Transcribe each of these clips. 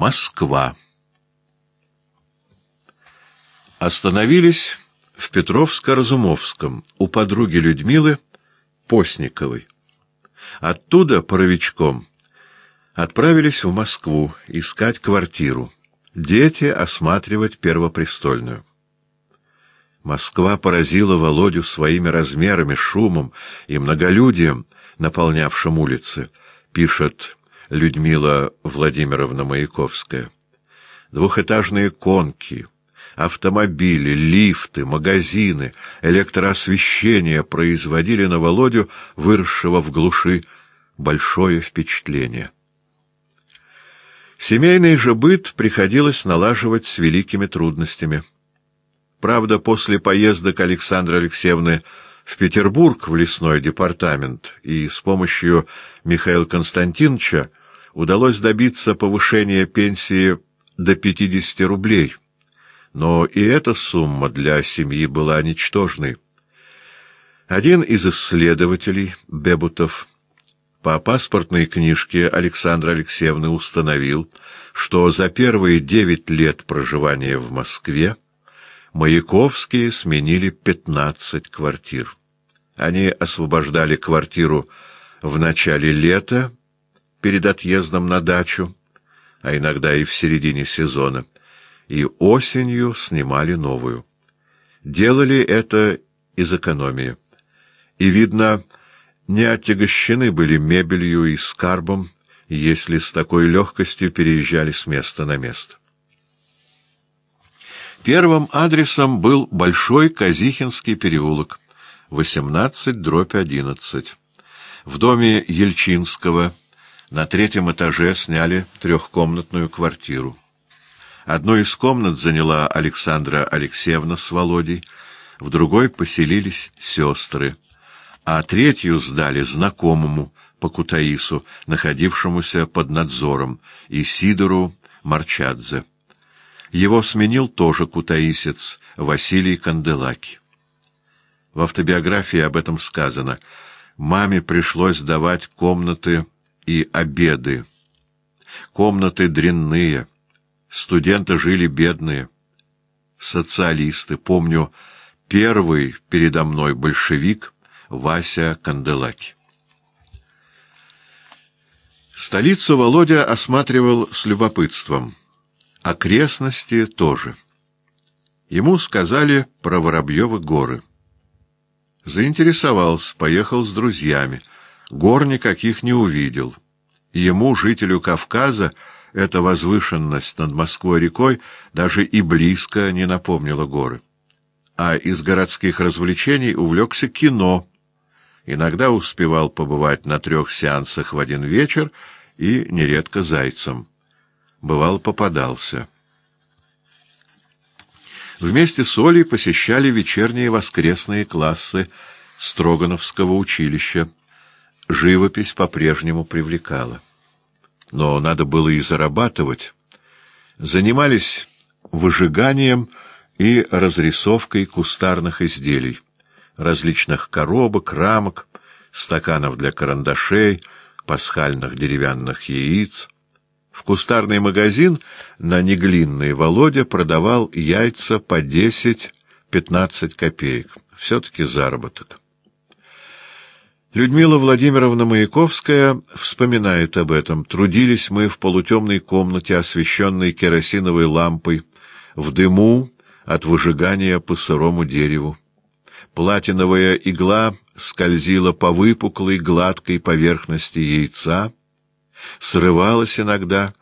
Москва. Остановились в Петровско-Разумовском у подруги Людмилы Постниковой. Оттуда паровичком отправились в Москву искать квартиру. Дети осматривать Первопрестольную. Москва поразила Володю своими размерами, шумом и многолюдием, наполнявшим улицы, пишет Людмила Владимировна Маяковская. Двухэтажные конки, автомобили, лифты, магазины, электроосвещение производили на Володю, выросшего в глуши, большое впечатление. Семейный же быт приходилось налаживать с великими трудностями. Правда, после поездок Александры Алексеевны в Петербург в лесной департамент и с помощью Михаила Константиновича удалось добиться повышения пенсии до 50 рублей. Но и эта сумма для семьи была ничтожной. Один из исследователей, Бебутов, по паспортной книжке Александра Алексеевны установил, что за первые девять лет проживания в Москве Маяковские сменили пятнадцать квартир. Они освобождали квартиру в начале лета, перед отъездом на дачу, а иногда и в середине сезона, и осенью снимали новую. Делали это из экономии. И, видно, не отягощены были мебелью и скарбом, если с такой легкостью переезжали с места на место. Первым адресом был Большой Казихинский переулок, 18 дробь 11. В доме Ельчинского на третьем этаже сняли трехкомнатную квартиру. Одну из комнат заняла Александра Алексеевна с Володей, в другой поселились сестры, а третью сдали знакомому по Кутаису, находившемуся под надзором, и Сидору Марчадзе. Его сменил тоже кутаисец Василий Канделаки. В автобиографии об этом сказано. Маме пришлось давать комнаты и обеды. Комнаты дрянные, студенты жили бедные. Социалисты, помню, первый передо мной большевик Вася Канделаки. Столицу Володя осматривал с любопытством. Окрестности тоже. Ему сказали про Воробьевы горы. Заинтересовался, поехал с друзьями. Гор никаких не увидел. Ему, жителю Кавказа, эта возвышенность над Москвой-рекой даже и близко не напомнила горы. А из городских развлечений увлекся кино. Иногда успевал побывать на трех сеансах в один вечер и нередко зайцем. Бывал попадался. Вместе с Олей посещали вечерние воскресные классы Строгановского училища. Живопись по-прежнему привлекала. Но надо было и зарабатывать. Занимались выжиганием и разрисовкой кустарных изделий, различных коробок, рамок, стаканов для карандашей, пасхальных деревянных яиц — в кустарный магазин на Неглинной Володя продавал яйца по десять-пятнадцать копеек. Все-таки заработок. Людмила Владимировна Маяковская вспоминает об этом. Трудились мы в полутемной комнате, освещенной керосиновой лампой, в дыму от выжигания по сырому дереву. Платиновая игла скользила по выпуклой гладкой поверхности яйца, срывалась иногда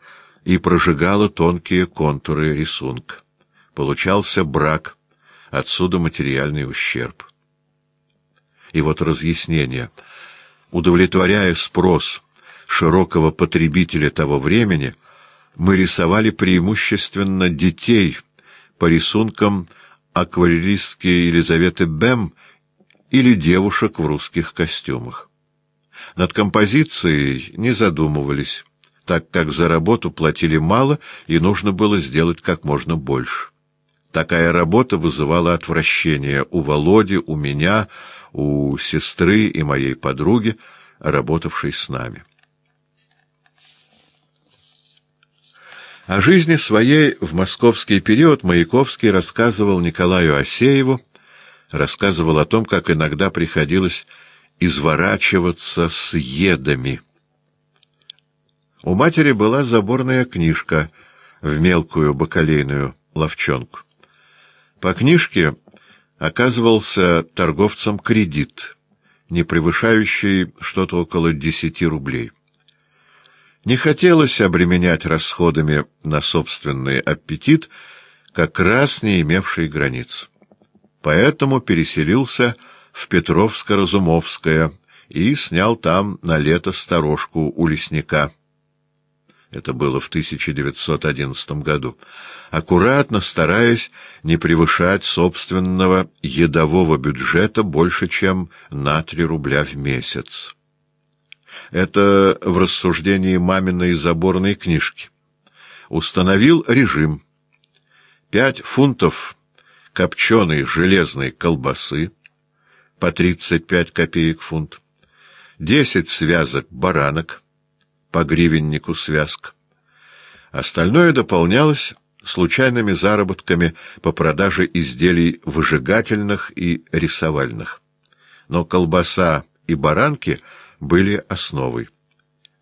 и прожигала тонкие контуры рисунка. Получался брак, отсюда материальный ущерб. И вот разъяснение. Удовлетворяя спрос широкого потребителя того времени, мы рисовали преимущественно детей по рисункам акварелистки Елизаветы Бэм или девушек в русских костюмах. Над композицией не задумывались, так как за работу платили мало и нужно было сделать как можно больше. Такая работа вызывала отвращение у Володи, у меня, у сестры и моей подруги, работавшей с нами. О жизни своей в московский период Маяковский рассказывал Николаю Осееву, рассказывал о том, как иногда приходилось изворачиваться с едами. У матери была заборная книжка в мелкую бакалейную ловчонку. По книжке оказывался торговцем кредит, не превышающий что-то около десяти рублей. Не хотелось обременять расходами на собственный аппетит, как раз не имевший границ. Поэтому переселился в Петровско-Разумовское и снял там на лето сторожку у лесника. Это было в 1911 году. Аккуратно стараясь не превышать собственного едового бюджета больше, чем на три рубля в месяц. Это в рассуждении маминой заборной книжки. Установил режим. Пять фунтов копченой железной колбасы по 35 копеек фунт, десять связок баранок по гривеннику связка. Остальное дополнялось случайными заработками по продаже изделий выжигательных и рисовальных. Но колбаса и баранки — были основой.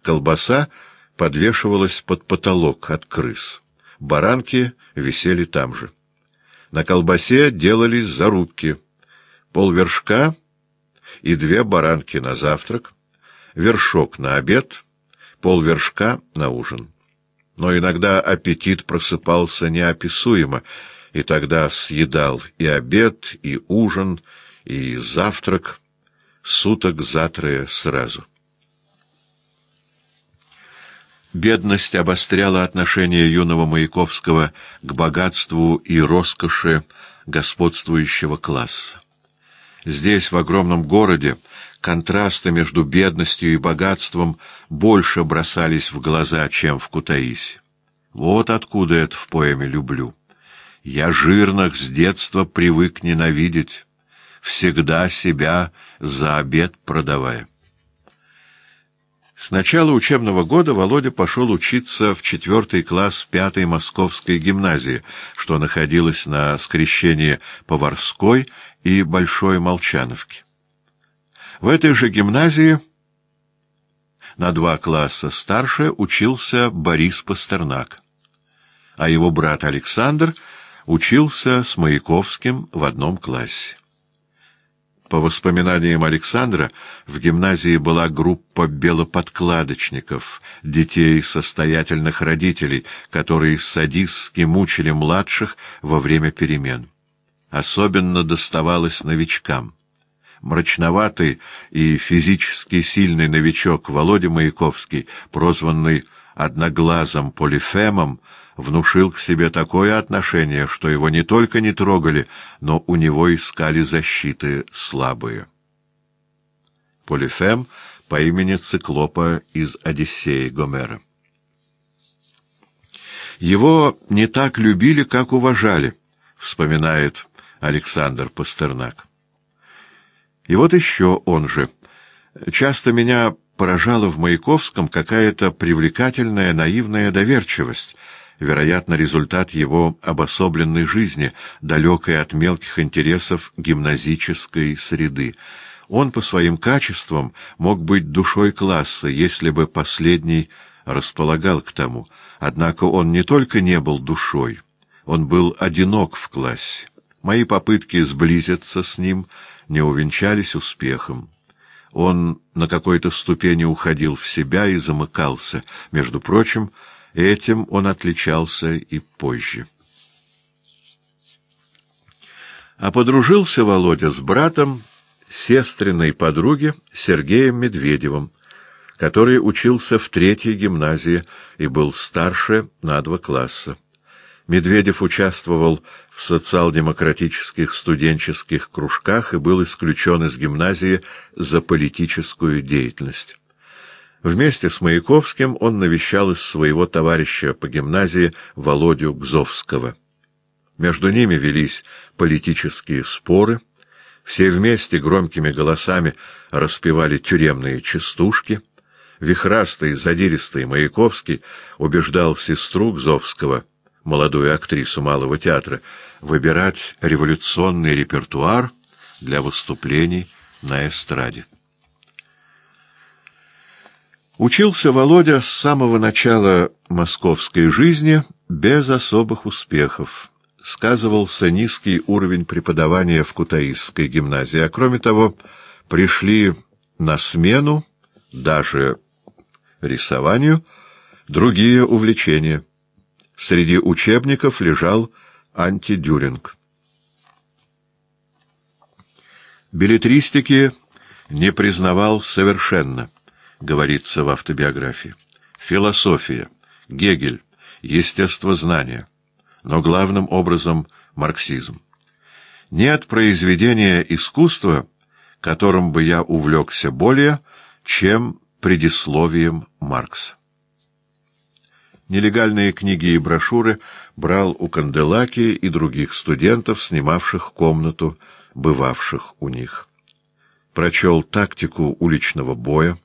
Колбаса подвешивалась под потолок от крыс. Баранки висели там же. На колбасе делались зарубки. Полвершка и две баранки на завтрак, вершок на обед, полвершка на ужин. Но иногда аппетит просыпался неописуемо, и тогда съедал и обед, и ужин, и завтрак — суток за трое сразу. Бедность обостряла отношение юного Маяковского к богатству и роскоши господствующего класса. Здесь, в огромном городе, контрасты между бедностью и богатством больше бросались в глаза, чем в Кутаисе. Вот откуда это в поэме «Люблю». Я жирных с детства привык ненавидеть всегда себя за обед продавая. С начала учебного года Володя пошел учиться в четвертый класс пятой московской гимназии, что находилась на скрещении Поварской и Большой Молчановки. В этой же гимназии на два класса старше учился Борис Пастернак, а его брат Александр учился с Маяковским в одном классе. По воспоминаниям Александра, в гимназии была группа белоподкладочников, детей состоятельных родителей, которые садистски мучили младших во время перемен. Особенно доставалось новичкам. Мрачноватый и физически сильный новичок Володя Маяковский, прозванный «одноглазым полифемом», внушил к себе такое отношение, что его не только не трогали, но у него искали защиты слабые. Полифем по имени Циклопа из Одиссеи Гомера. Его не так любили, как уважали, вспоминает Александр Пастернак. И вот еще он же. Часто меня поражала в Маяковском какая-то привлекательная наивная доверчивость, вероятно, результат его обособленной жизни, далекой от мелких интересов гимназической среды. Он по своим качествам мог быть душой класса, если бы последний располагал к тому. Однако он не только не был душой, он был одинок в классе. Мои попытки сблизиться с ним не увенчались успехом. Он на какой-то ступени уходил в себя и замыкался. Между прочим, Этим он отличался и позже. А подружился Володя с братом сестренной подруги Сергеем Медведевым, который учился в третьей гимназии и был старше на два класса. Медведев участвовал в социал-демократических студенческих кружках и был исключен из гимназии за политическую деятельность. Вместе с Маяковским он навещал из своего товарища по гимназии Володю Гзовского. Между ними велись политические споры, все вместе громкими голосами распевали тюремные частушки, вихрастый, задиристый Маяковский убеждал сестру Гзовского, молодую актрису Малого театра, выбирать революционный репертуар для выступлений на эстраде. Учился Володя с самого начала московской жизни без особых успехов. Сказывался низкий уровень преподавания в Кутаисской гимназии, а кроме того, пришли на смену, даже рисованию, другие увлечения. Среди учебников лежал антидюринг. Билетристики не признавал совершенно, говорится в автобиографии. Философия, Гегель, естествознание, но главным образом марксизм. Нет произведения искусства, которым бы я увлекся более, чем предисловием Маркса. Нелегальные книги и брошюры брал у Канделаки и других студентов, снимавших комнату, бывавших у них. Прочел тактику уличного боя,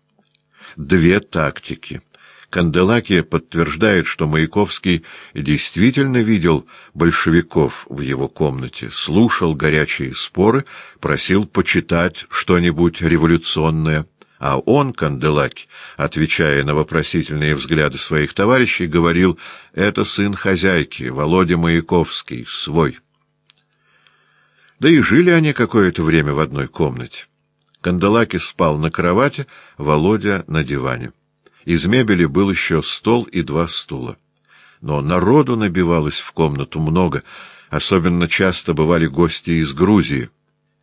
две тактики. Канделаки подтверждает, что Маяковский действительно видел большевиков в его комнате, слушал горячие споры, просил почитать что-нибудь революционное, а он, Канделаки, отвечая на вопросительные взгляды своих товарищей, говорил «Это сын хозяйки, Володя Маяковский, свой». Да и жили они какое-то время в одной комнате. Канделаки спал на кровати, Володя на диване. Из мебели был еще стол и два стула. Но народу набивалось в комнату много, особенно часто бывали гости из Грузии.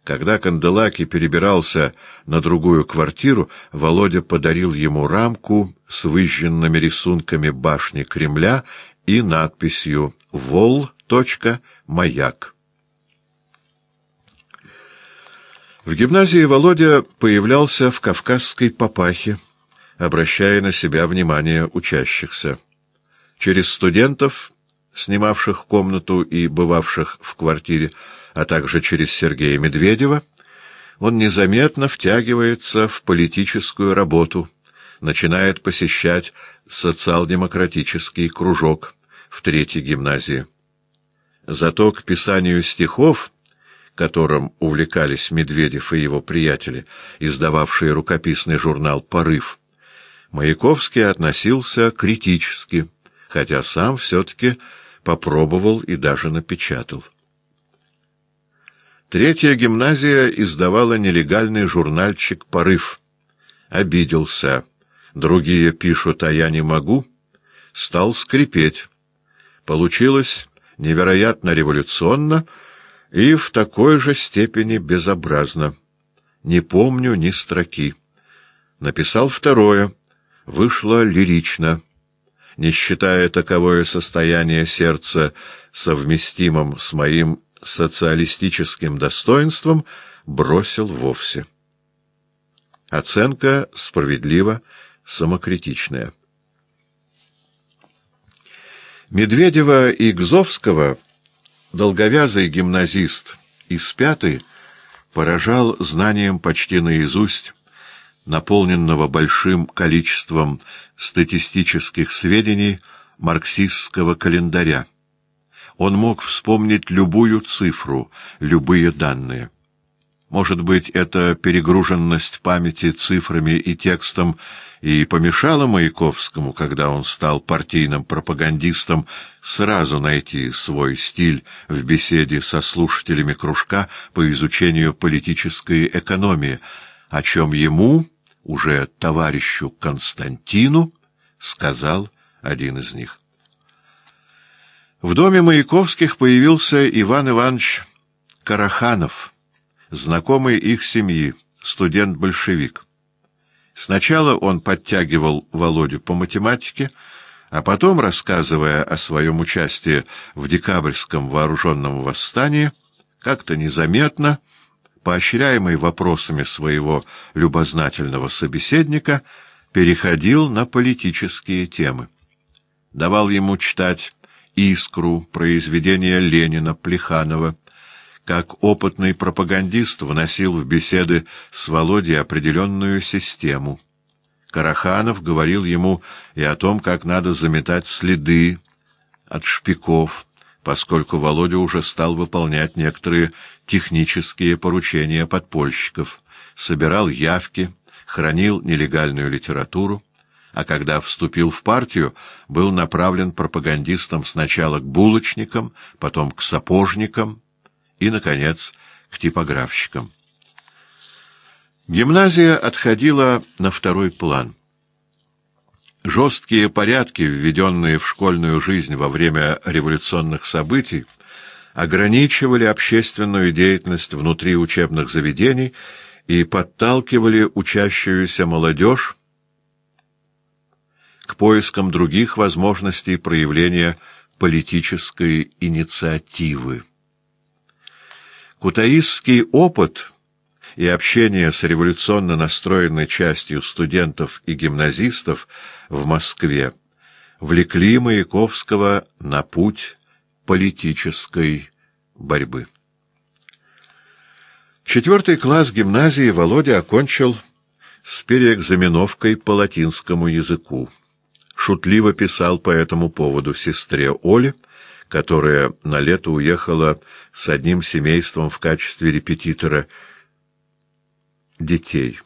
Когда Канделаки перебирался на другую квартиру, Володя подарил ему рамку с выжженными рисунками башни Кремля и надписью «Вол. Маяк». В гимназии Володя появлялся в кавказской папахе, обращая на себя внимание учащихся. Через студентов, снимавших комнату и бывавших в квартире, а также через Сергея Медведева, он незаметно втягивается в политическую работу, начинает посещать социал-демократический кружок в третьей гимназии. Зато к писанию стихов которым увлекались Медведев и его приятели, издававшие рукописный журнал «Порыв», Маяковский относился критически, хотя сам все-таки попробовал и даже напечатал. Третья гимназия издавала нелегальный журнальчик «Порыв». Обиделся. Другие пишут, а я не могу. Стал скрипеть. Получилось невероятно революционно — и в такой же степени безобразно. Не помню ни строки. Написал второе. Вышло лирично. Не считая таковое состояние сердца совместимым с моим социалистическим достоинством, бросил вовсе. Оценка справедлива, самокритичная. Медведева и Гзовского — Долговязый гимназист из пятой поражал знанием почти наизусть, наполненного большим количеством статистических сведений марксистского календаря. Он мог вспомнить любую цифру, любые данные. Может быть, эта перегруженность памяти цифрами и текстом и помешала Маяковскому, когда он стал партийным пропагандистом, сразу найти свой стиль в беседе со слушателями кружка по изучению политической экономии, о чем ему, уже товарищу Константину, сказал один из них. В доме Маяковских появился Иван Иванович Караханов, знакомый их семьи, студент-большевик. Сначала он подтягивал Володю по математике, а потом, рассказывая о своем участии в декабрьском вооруженном восстании, как-то незаметно, поощряемый вопросами своего любознательного собеседника, переходил на политические темы. Давал ему читать «Искру», произведения Ленина, Плеханова, как опытный пропагандист вносил в беседы с Володей определенную систему. Караханов говорил ему и о том, как надо заметать следы от шпиков, поскольку Володя уже стал выполнять некоторые технические поручения подпольщиков, собирал явки, хранил нелегальную литературу, а когда вступил в партию, был направлен пропагандистом сначала к булочникам, потом к сапожникам и, наконец, к типографщикам. Гимназия отходила на второй план. Жесткие порядки, введенные в школьную жизнь во время революционных событий, ограничивали общественную деятельность внутри учебных заведений и подталкивали учащуюся молодежь к поискам других возможностей проявления политической инициативы. Кутаисский опыт и общение с революционно настроенной частью студентов и гимназистов в Москве влекли Маяковского на путь политической борьбы. Четвертый класс гимназии Володя окончил с переэкзаменовкой по латинскому языку. Шутливо писал по этому поводу сестре Оле, которая на лето уехала с одним семейством в качестве репетитора детей.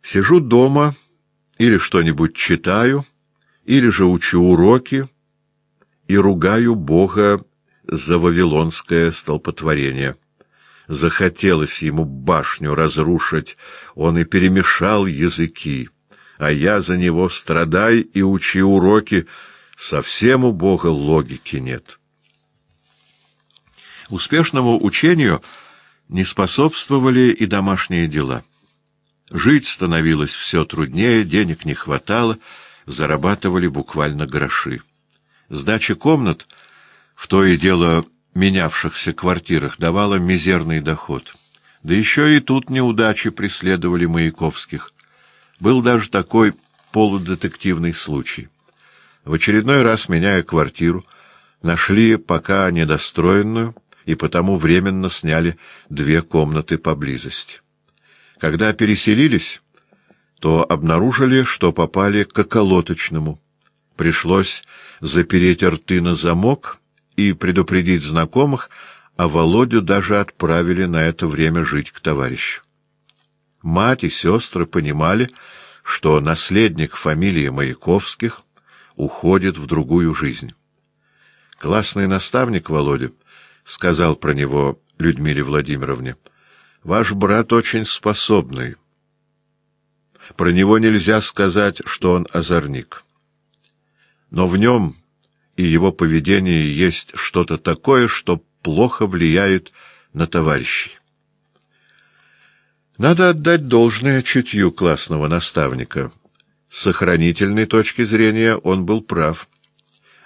Сижу дома или что-нибудь читаю, или же учу уроки и ругаю Бога за вавилонское столпотворение. Захотелось ему башню разрушить, он и перемешал языки, а я за него страдай и учи уроки, совсем у Бога логики нет. Успешному учению не способствовали и домашние дела. Жить становилось все труднее, денег не хватало, зарабатывали буквально гроши. Сдача комнат в то и дело менявшихся квартирах давала мизерный доход. Да еще и тут неудачи преследовали Маяковских. Был даже такой полудетективный случай. В очередной раз, меняя квартиру, нашли пока недостроенную и потому временно сняли две комнаты поблизости. Когда переселились, то обнаружили, что попали к околоточному. Пришлось запереть рты на замок и предупредить знакомых, а Володю даже отправили на это время жить к товарищу. Мать и сестры понимали, что наследник фамилии Маяковских уходит в другую жизнь. Классный наставник Володя сказал про него Людмиле Владимировне, «Ваш брат очень способный. Про него нельзя сказать, что он озорник. Но в нем и его поведении есть что-то такое, что плохо влияет на товарищей. Надо отдать должное чутью классного наставника. С сохранительной точки зрения он был прав.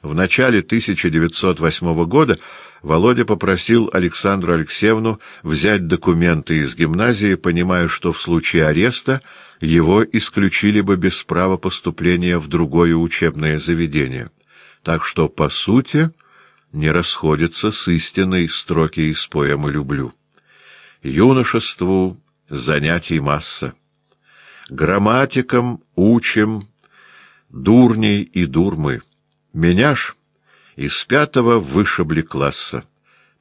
В начале 1908 года Володя попросил Александру Алексеевну взять документы из гимназии, понимая, что в случае ареста его исключили бы без права поступления в другое учебное заведение так что, по сути, не расходится с истинной строки из поэмы «Люблю». Юношеству занятий масса. Грамматикам учим, дурней и дурмы. Меня ж из пятого вышибли класса.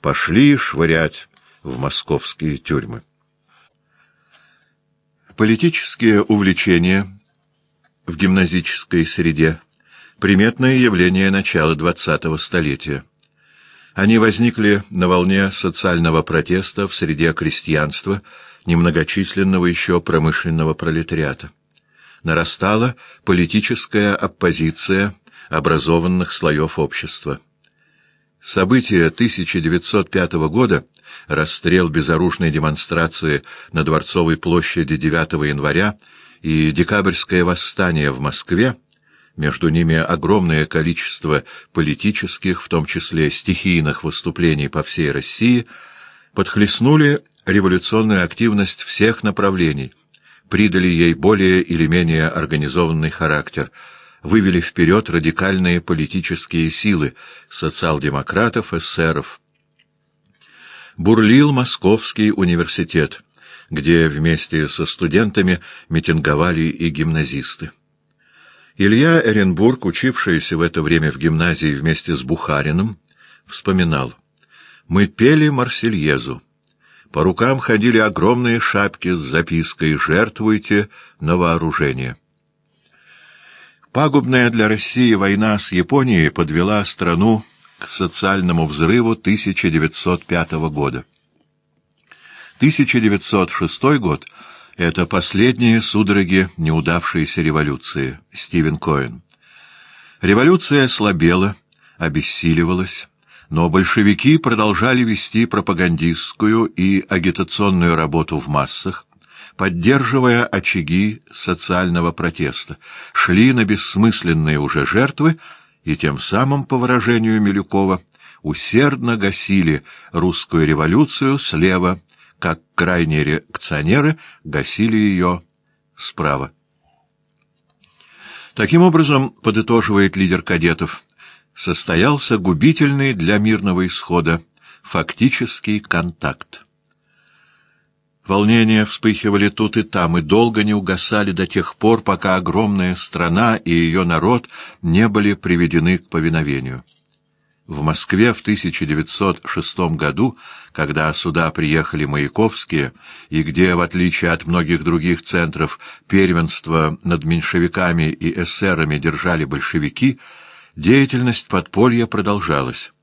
Пошли швырять в московские тюрьмы. Политические увлечения в гимназической среде приметное явление начала двадцатого столетия. Они возникли на волне социального протеста в среде крестьянства, немногочисленного еще промышленного пролетариата. Нарастала политическая оппозиция образованных слоев общества. События 1905 года, расстрел безоружной демонстрации на Дворцовой площади 9 января и декабрьское восстание в Москве между ними огромное количество политических, в том числе стихийных выступлений по всей России, подхлестнули революционную активность всех направлений, придали ей более или менее организованный характер, вывели вперед радикальные политические силы социал-демократов, эсеров. Бурлил Московский университет, где вместе со студентами митинговали и гимназисты. Илья Эренбург, учившийся в это время в гимназии вместе с Бухариным, вспоминал. «Мы пели Марсельезу. По рукам ходили огромные шапки с запиской «Жертвуйте на вооружение». Пагубная для России война с Японией подвела страну к социальному взрыву 1905 года. 1906 год — это последние судороги неудавшейся революции. Стивен Коэн. Революция слабела, обессиливалась, но большевики продолжали вести пропагандистскую и агитационную работу в массах, поддерживая очаги социального протеста, шли на бессмысленные уже жертвы и тем самым, по выражению Милюкова, усердно гасили русскую революцию слева, как крайние реакционеры гасили ее справа. Таким образом, подытоживает лидер кадетов, состоялся губительный для мирного исхода фактический контакт. Волнения вспыхивали тут и там и долго не угасали до тех пор, пока огромная страна и ее народ не были приведены к повиновению. В Москве в 1906 году, когда сюда приехали Маяковские, и где, в отличие от многих других центров, первенство над меньшевиками и эсерами держали большевики, деятельность подполья продолжалась.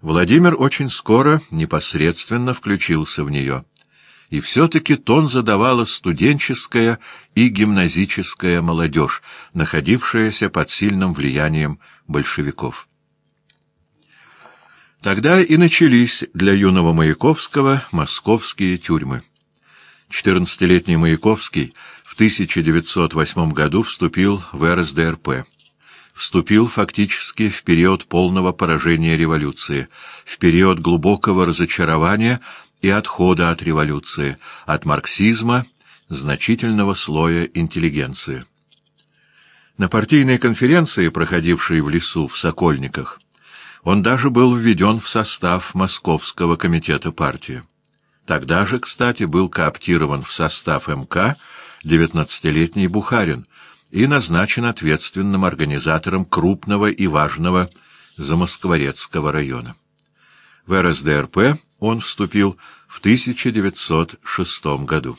Владимир очень скоро непосредственно включился в нее и все-таки тон задавала студенческая и гимназическая молодежь, находившаяся под сильным влиянием большевиков. Тогда и начались для юного Маяковского московские тюрьмы. Четырнадцатилетний Маяковский в 1908 году вступил в РСДРП. Вступил фактически в период полного поражения революции, в период глубокого разочарования и отхода от революции, от марксизма, значительного слоя интеллигенции. На партийной конференции, проходившей в лесу в Сокольниках, он даже был введен в состав Московского комитета партии. Тогда же, кстати, был кооптирован в состав МК 19-летний Бухарин и назначен ответственным организатором крупного и важного Замоскворецкого района. В РСДРП он вступил в 1906 году.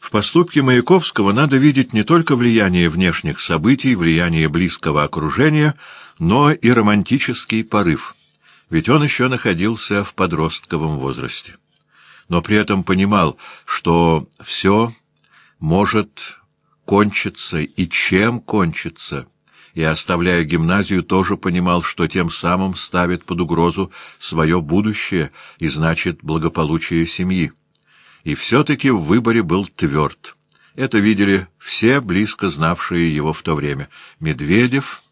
В поступке Маяковского надо видеть не только влияние внешних событий, влияние близкого окружения, но и романтический порыв, ведь он еще находился в подростковом возрасте. Но при этом понимал, что все может кончиться и чем кончиться, и, оставляя гимназию, тоже понимал, что тем самым ставит под угрозу свое будущее и, значит, благополучие семьи. И все-таки в выборе был тверд. Это видели все близко знавшие его в то время — Медведев,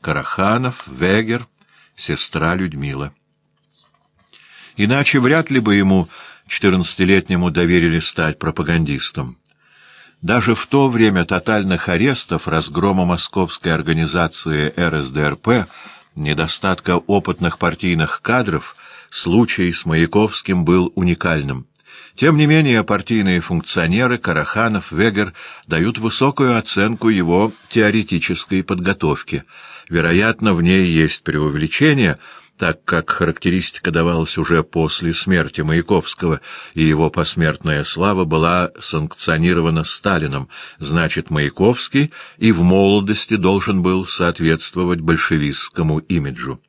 Караханов, Вегер, сестра Людмила. Иначе вряд ли бы ему, четырнадцатилетнему, доверили стать пропагандистом. Даже в то время тотальных арестов, разгрома московской организации РСДРП, недостатка опытных партийных кадров, случай с Маяковским был уникальным. Тем не менее, партийные функционеры Караханов, Вегер дают высокую оценку его теоретической подготовке. Вероятно, в ней есть преувеличение — так как характеристика давалась уже после смерти Маяковского, и его посмертная слава была санкционирована Сталином, значит, Маяковский и в молодости должен был соответствовать большевистскому имиджу.